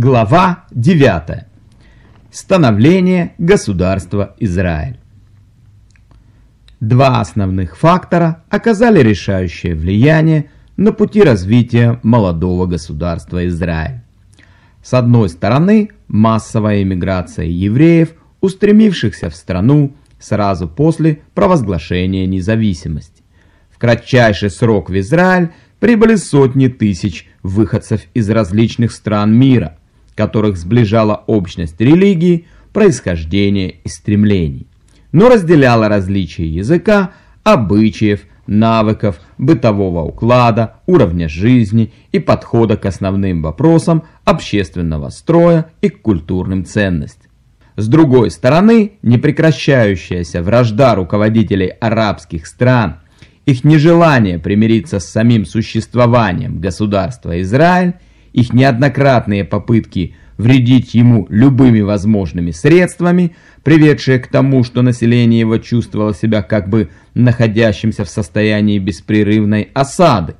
Глава 9. Становление государства Израиль. Два основных фактора оказали решающее влияние на пути развития молодого государства Израиль. С одной стороны, массовая иммиграция евреев, устремившихся в страну сразу после провозглашения независимости. В кратчайший срок в Израиль прибыли сотни тысяч выходцев из различных стран мира, которых сближала общность религии, происхождения и стремлений, но разделяла различия языка, обычаев, навыков, бытового уклада, уровня жизни и подхода к основным вопросам общественного строя и к культурным ценностям. С другой стороны, непрекращающаяся вражда руководителей арабских стран, их нежелание примириться с самим существованием государства Израиль их неоднократные попытки вредить ему любыми возможными средствами, приведшие к тому, что население его чувствовало себя как бы находящимся в состоянии беспрерывной осады.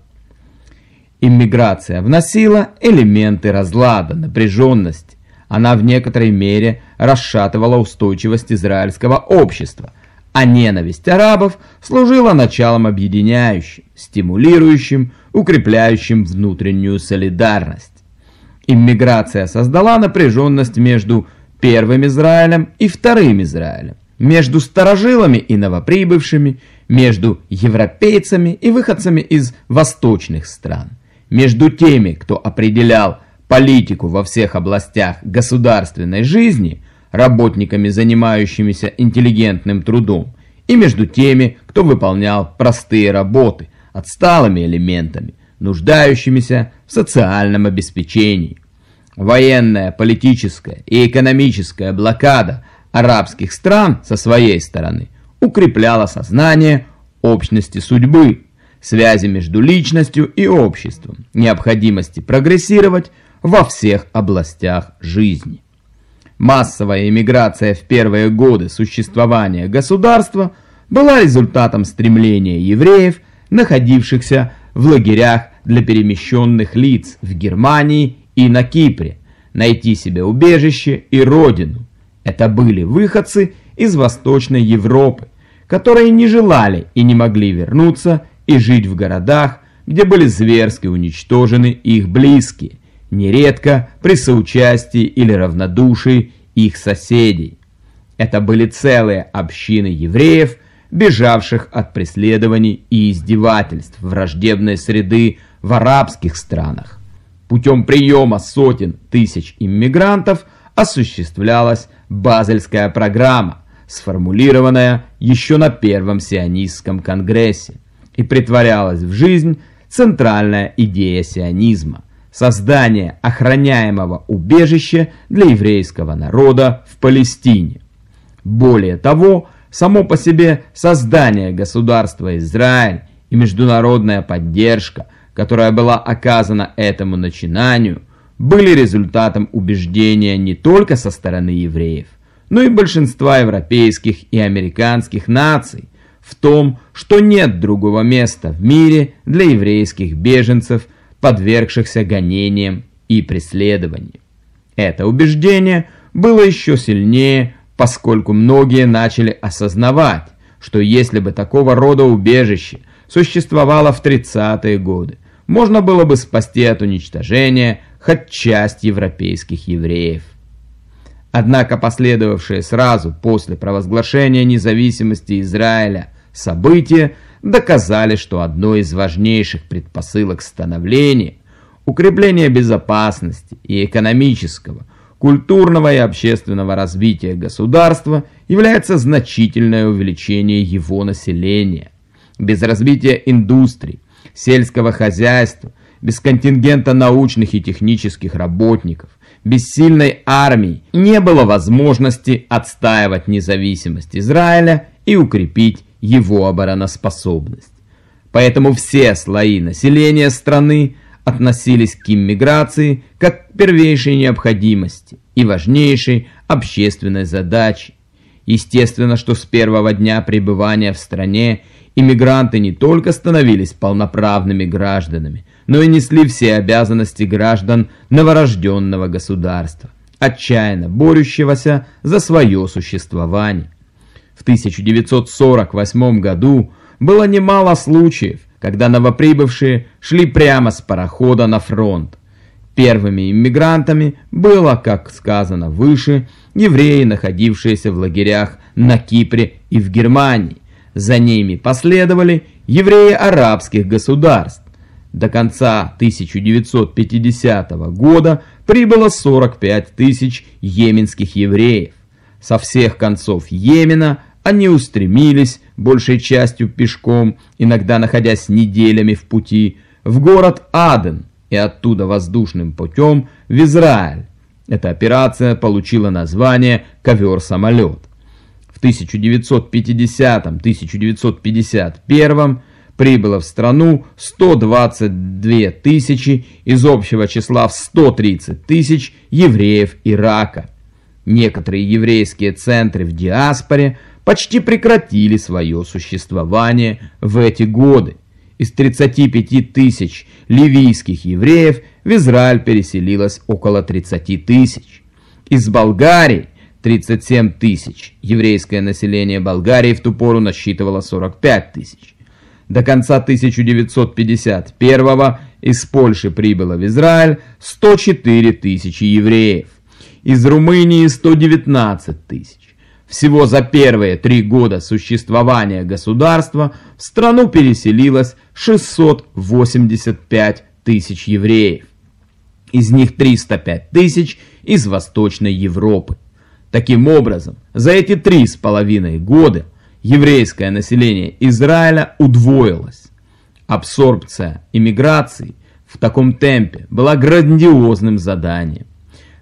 Иммиграция вносила элементы разлада, напряженности. Она в некоторой мере расшатывала устойчивость израильского общества, а ненависть арабов служила началом объединяющим, стимулирующим, укрепляющим внутреннюю солидарность. Иммиграция создала напряженность между первым Израилем и вторым Израилем, между старожилами и новоприбывшими, между европейцами и выходцами из восточных стран, между теми, кто определял политику во всех областях государственной жизни, работниками, занимающимися интеллигентным трудом, и между теми, кто выполнял простые работы – отсталыми элементами, нуждающимися в социальном обеспечении. Военная, политическая и экономическая блокада арабских стран со своей стороны укрепляла сознание общности судьбы, связи между личностью и обществом, необходимости прогрессировать во всех областях жизни. Массовая эмиграция в первые годы существования государства была результатом стремления евреев находившихся в лагерях для перемещенных лиц в Германии и на Кипре, найти себе убежище и родину. Это были выходцы из Восточной Европы, которые не желали и не могли вернуться и жить в городах, где были зверски уничтожены их близкие, нередко при соучастии или равнодушии их соседей. Это были целые общины евреев – бежавших от преследований и издевательств враждебной среды в арабских странах. Путем приема сотен тысяч иммигрантов осуществлялась Базельская программа, сформулированная еще на Первом сионистском конгрессе, и притворялась в жизнь центральная идея сионизма – создание охраняемого убежища для еврейского народа в Палестине. Более того, Само по себе создание государства Израиль и международная поддержка, которая была оказана этому начинанию, были результатом убеждения не только со стороны евреев, но и большинства европейских и американских наций в том, что нет другого места в мире для еврейских беженцев, подвергшихся гонениям и преследованиям. Это убеждение было еще сильнее поскольку многие начали осознавать, что если бы такого рода убежище существовало в 30-е годы, можно было бы спасти от уничтожения хоть часть европейских евреев. Однако последовавшие сразу после провозглашения независимости Израиля события доказали, что одной из важнейших предпосылок становления, укрепления безопасности и экономического – культурного и общественного развития государства является значительное увеличение его населения. Без развития индустрии, сельского хозяйства, без контингента научных и технических работников, без сильной армии не было возможности отстаивать независимость Израиля и укрепить его обороноспособность. Поэтому все слои населения страны – относились к иммиграции как первейшей необходимости и важнейшей общественной задаче. Естественно, что с первого дня пребывания в стране иммигранты не только становились полноправными гражданами, но и несли все обязанности граждан новорожденного государства, отчаянно борющегося за свое существование. В 1948 году было немало случаев, когда новоприбывшие шли прямо с парохода на фронт. Первыми иммигрантами было, как сказано выше, евреи, находившиеся в лагерях на Кипре и в Германии. За ними последовали евреи арабских государств. До конца 1950 года прибыло 45 тысяч йеменских евреев. Со всех концов Йемена они устремились, большей частью пешком, иногда находясь неделями в пути, в город Аден и оттуда воздушным путем в Израиль. Эта операция получила название «Ковер-самолет». В 1950-1951 прибыло в страну 122 тысячи из общего числа в 130 тысяч евреев Ирака. Некоторые еврейские центры в диаспоре почти прекратили свое существование в эти годы. Из 35 тысяч ливийских евреев в Израиль переселилось около 30 тысяч. Из Болгарии 37 тысяч. Еврейское население Болгарии в ту пору насчитывало 45 тысяч. До конца 1951 из Польши прибыло в Израиль 104 тысячи евреев. Из Румынии 119 тысяч. Всего за первые три года существования государства в страну переселилось 685 тысяч евреев. Из них 305 тысяч из Восточной Европы. Таким образом, за эти три с половиной года еврейское население Израиля удвоилось. Абсорбция иммиграции в таком темпе была грандиозным заданием.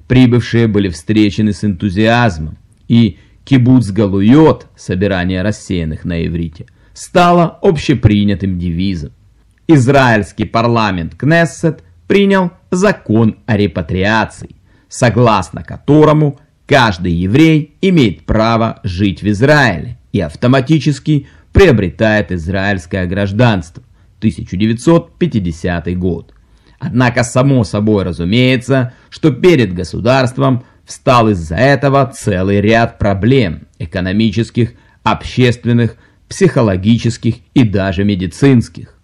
Прибывшие были встречены с энтузиазмом и кибуц галуйот, собирание рассеянных на иврите, стало общепринятым девизом. Израильский парламент Кнессет принял закон о репатриации, согласно которому каждый еврей имеет право жить в Израиле и автоматически приобретает израильское гражданство. 1950 год. Однако само собой разумеется, что перед государством – встал из-за этого целый ряд проблем экономических, общественных, психологических и даже медицинских.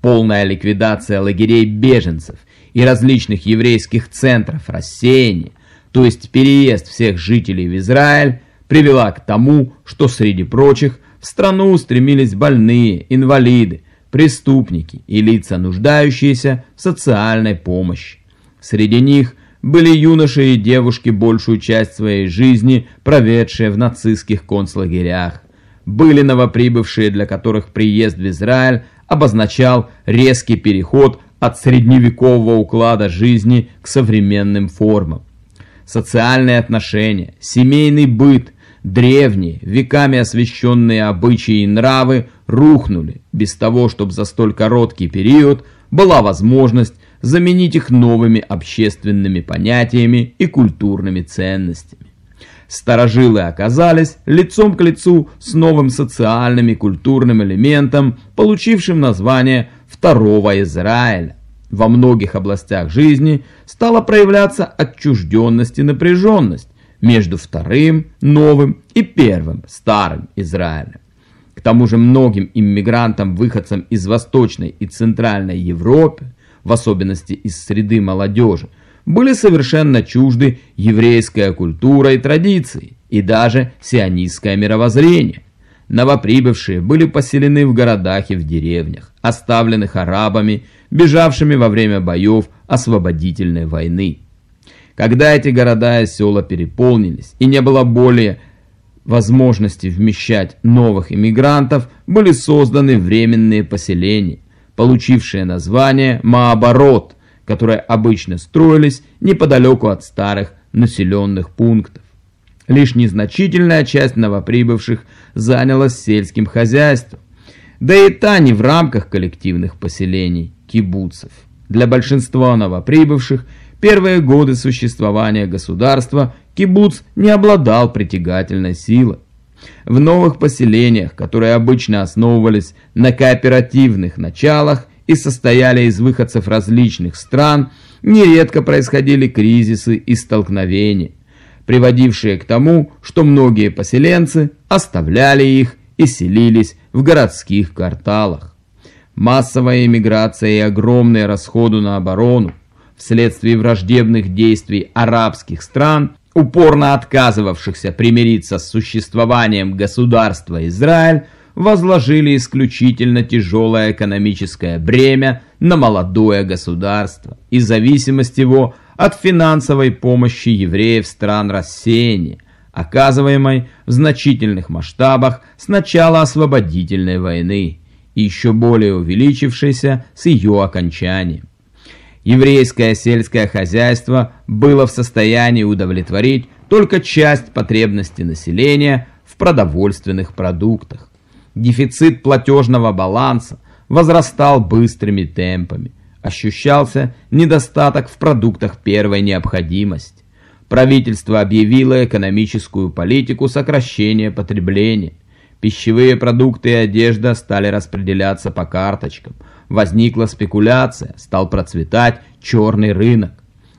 Полная ликвидация лагерей беженцев и различных еврейских центров рассеяния, то есть переезд всех жителей в Израиль, привела к тому, что среди прочих в страну устремились больные, инвалиды, преступники и лица, нуждающиеся в социальной помощи. Среди них были юноши и девушки, большую часть своей жизни проведшие в нацистских концлагерях. Были новоприбывшие, для которых приезд в Израиль обозначал резкий переход от средневекового уклада жизни к современным формам. Социальные отношения, семейный быт, древние, веками освященные обычаи и нравы рухнули, без того, чтобы за столь короткий период была возможность заменить их новыми общественными понятиями и культурными ценностями. Старожилы оказались лицом к лицу с новым социальным и культурным элементом, получившим название Второго Израиля. Во многих областях жизни стала проявляться отчужденность и напряженность между вторым, новым и первым, старым Израилем. К тому же многим иммигрантам-выходцам из Восточной и Центральной Европы в особенности из среды молодежи, были совершенно чужды еврейская культура и традиции, и даже сионистское мировоззрение. Новоприбывшие были поселены в городах и в деревнях, оставленных арабами, бежавшими во время боев освободительной войны. Когда эти города и села переполнились, и не было более возможности вмещать новых иммигрантов, были созданы временные поселения, получившие название Маоборот, которые обычно строились неподалеку от старых населенных пунктов. Лишь незначительная часть новоприбывших занялась сельским хозяйством, да и та не в рамках коллективных поселений, кибуцев. Для большинства новоприбывших первые годы существования государства кибуц не обладал притягательной силой. В новых поселениях, которые обычно основывались на кооперативных началах и состояли из выходцев различных стран, нередко происходили кризисы и столкновения, приводившие к тому, что многие поселенцы оставляли их и селились в городских кварталах. Массовая эмиграция и огромные расходы на оборону вследствие враждебных действий арабских стран, упорно отказывавшихся примириться с существованием государства Израиль, возложили исключительно тяжелое экономическое бремя на молодое государство и зависимость его от финансовой помощи евреев стран рассеяния, оказываемой в значительных масштабах с начала освободительной войны и еще более увеличившейся с ее окончанием. Еврейское сельское хозяйство было в состоянии удовлетворить только часть потребностей населения в продовольственных продуктах. Дефицит платежного баланса возрастал быстрыми темпами. Ощущался недостаток в продуктах первой необходимости. Правительство объявило экономическую политику сокращения потребления. Пищевые продукты и одежда стали распределяться по карточкам. Возникла спекуляция, стал процветать черный рынок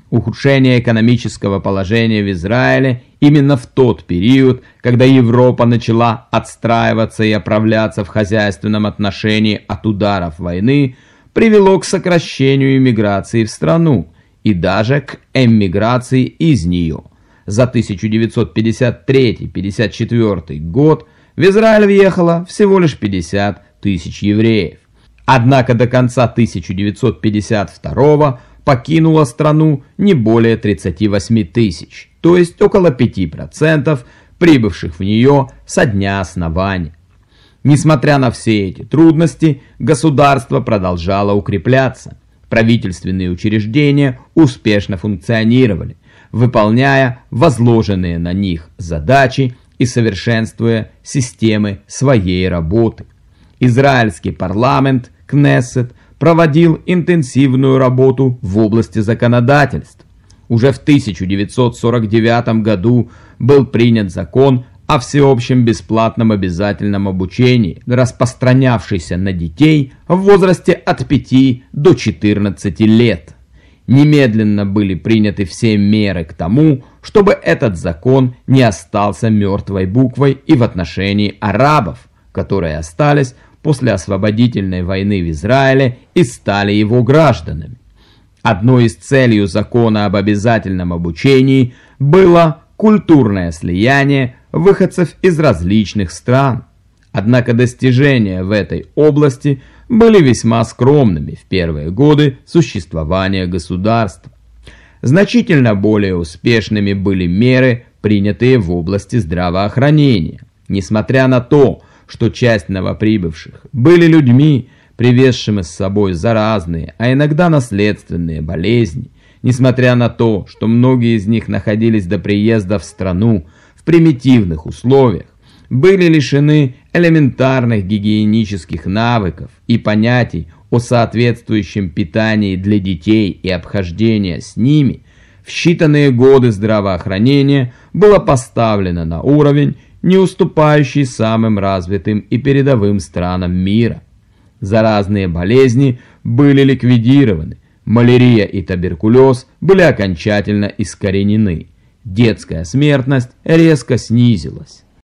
ухудшение экономического положения в Израиле именно в тот период, когда Европа начала отстраиваться и оправляться в хозяйственном отношении от ударов войны, привело к сокращению иммиграции в страну и даже к эмиграции из нее. За 1953-54 год в Израиль въехало всего лишь 50 тысяч евреев. Однако до конца 1952 года покинуло страну не более 38 тысяч, то есть около 5% прибывших в нее со дня основания. Несмотря на все эти трудности, государство продолжало укрепляться. Правительственные учреждения успешно функционировали, выполняя возложенные на них задачи и совершенствуя системы своей работы. Израильский парламент, Кнессет, проводил интенсивную работу в области законодательства. Уже в 1949 году был принят закон о всеобщем бесплатном обязательном обучении, распространявшийся на детей в возрасте от 5 до 14 лет. Немедленно были приняты все меры к тому, чтобы этот закон не остался мертвой буквой и в отношении арабов, которые остались после освободительной войны в Израиле и стали его гражданами. Одной из целей закона об обязательном обучении было культурное слияние выходцев из различных стран. Однако достижения в этой области были весьма скромными в первые годы существования государства. Значительно более успешными были меры, принятые в области здравоохранения. Несмотря на то, что часть новоприбывших были людьми, привезшими с собой заразные, а иногда наследственные болезни, несмотря на то, что многие из них находились до приезда в страну в примитивных условиях, были лишены элементарных гигиенических навыков и понятий о соответствующем питании для детей и обхождения с ними, в считанные годы здравоохранения было поставлено на уровень, не уступающий самым развитым и передовым странам мира. Заразные болезни были ликвидированы, малярия и туберкулез были окончательно искоренены, детская смертность резко снизилась.